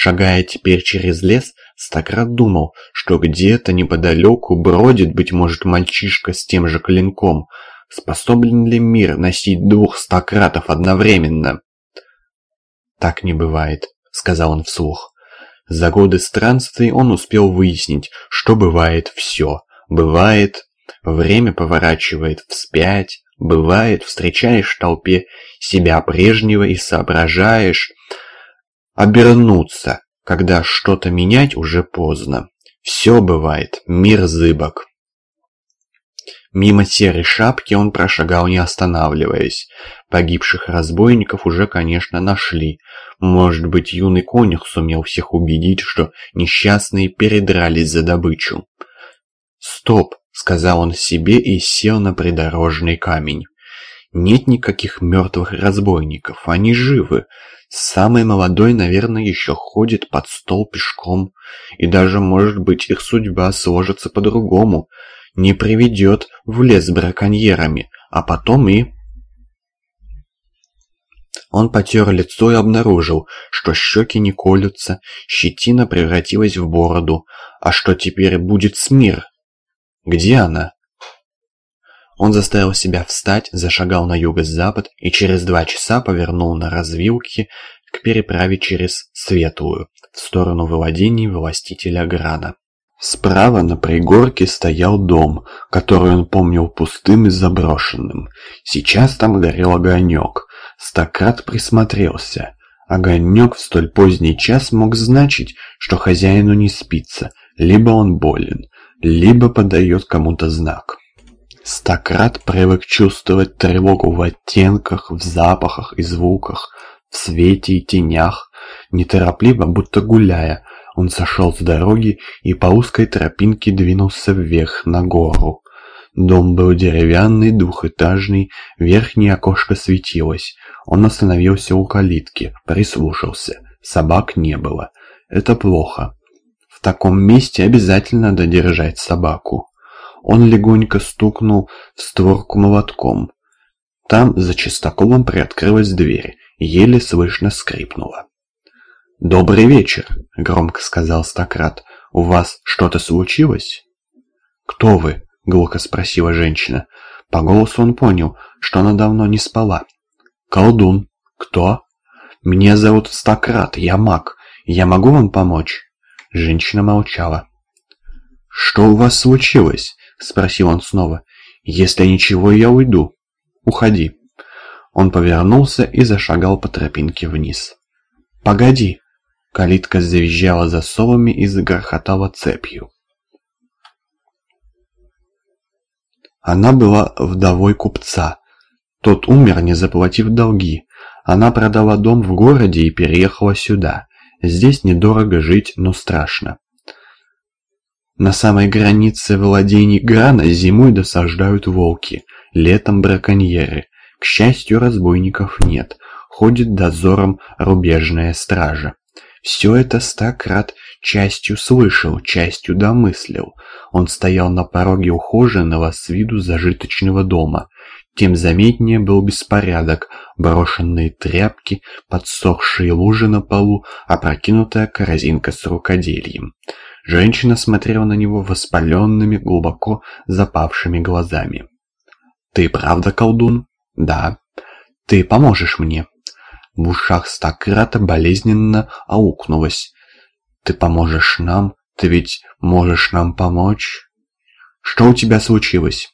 Шагая теперь через лес, Стократ думал, что где-то неподалеку бродит, быть может, мальчишка с тем же клинком. Способен ли мир носить двух стократов одновременно? «Так не бывает», — сказал он вслух. За годы странствий он успел выяснить, что бывает все. Бывает, время поворачивает вспять, бывает, встречаешь в толпе себя прежнего и соображаешь обернуться, когда что-то менять уже поздно. Все бывает, мир зыбок. Мимо серой шапки он прошагал не останавливаясь. Погибших разбойников уже, конечно, нашли. Может быть, юный конюх сумел всех убедить, что несчастные передрались за добычу. «Стоп!» — сказал он себе и сел на придорожный камень. «Нет никаких мертвых разбойников, они живы. Самый молодой, наверное, еще ходит под стол пешком. И даже, может быть, их судьба сложится по-другому. Не приведет в лес браконьерами, а потом и... Он потер лицо и обнаружил, что щеки не колются, щетина превратилась в бороду. А что теперь будет с мир? Где она? Он заставил себя встать, зашагал на юго-запад и через два часа повернул на развилке к переправе через Светлую, в сторону владений властителя Грана. Справа на пригорке стоял дом, который он помнил пустым и заброшенным. Сейчас там горел огонек. Стократ присмотрелся. Огонек в столь поздний час мог значить, что хозяину не спится, либо он болен, либо подает кому-то знак. Стократ привык чувствовать тревогу в оттенках, в запахах и звуках, в свете и тенях. Неторопливо, будто гуляя, он сошел с дороги и по узкой тропинке двинулся вверх на гору. Дом был деревянный, двухэтажный, верхнее окошко светилось. Он остановился у калитки, прислушался. Собак не было. Это плохо. В таком месте обязательно надо держать собаку. Он легонько стукнул в створку молотком. Там за чистоколом приоткрылась дверь, еле слышно скрипнула. «Добрый вечер», — громко сказал Стократ. «У вас что-то случилось?» «Кто вы?» — глухо спросила женщина. По голосу он понял, что она давно не спала. «Колдун». «Кто?» «Меня зовут Стократ, я маг. Я могу вам помочь?» Женщина молчала. «Что у вас случилось?» — спросил он снова. «Если ничего, я уйду. Уходи». Он повернулся и зашагал по тропинке вниз. «Погоди!» Калитка завизжала засовами и загрохотала цепью. Она была вдовой купца. Тот умер, не заплатив долги. Она продала дом в городе и переехала сюда. Здесь недорого жить, но страшно. На самой границе владений Грана зимой досаждают волки, летом браконьеры. К счастью, разбойников нет, ходит дозором рубежная стража. Все это Стакрат частью слышал, частью домыслил. Он стоял на пороге ухоженного с виду зажиточного дома. Тем заметнее был беспорядок, брошенные тряпки, подсохшие лужи на полу, опрокинутая корзинка с рукодельем. Женщина смотрела на него воспаленными, глубоко запавшими глазами. «Ты правда колдун?» «Да». «Ты поможешь мне?» В ушах Стократа болезненно аукнулось. «Ты поможешь нам? Ты ведь можешь нам помочь?» «Что у тебя случилось?»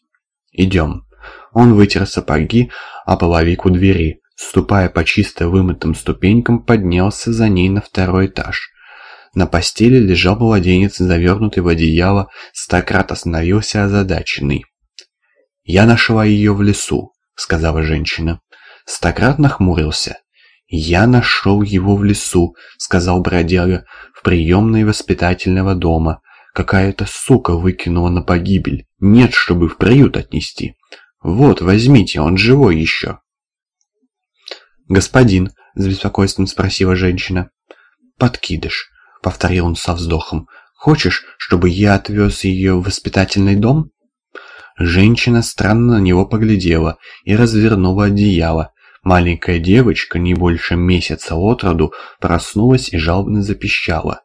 «Идем». Он вытер сапоги о половику двери, ступая по чисто вымытым ступенькам, поднялся за ней на второй этаж. На постели лежал младенец, завернутый в одеяло, Стократ остановился озадаченный. «Я нашла ее в лесу», — сказала женщина. Стократ нахмурился. «Я нашел его в лесу», — сказал бродяга, — «в приемной воспитательного дома. Какая-то сука выкинула на погибель. Нет, чтобы в приют отнести. Вот, возьмите, он живой еще». «Господин», — с беспокойством спросила женщина. «Подкидыш повторил он со вздохом. «Хочешь, чтобы я отвез ее в воспитательный дом?» Женщина странно на него поглядела и развернула одеяло. Маленькая девочка, не больше месяца от роду, проснулась и жалобно запищала.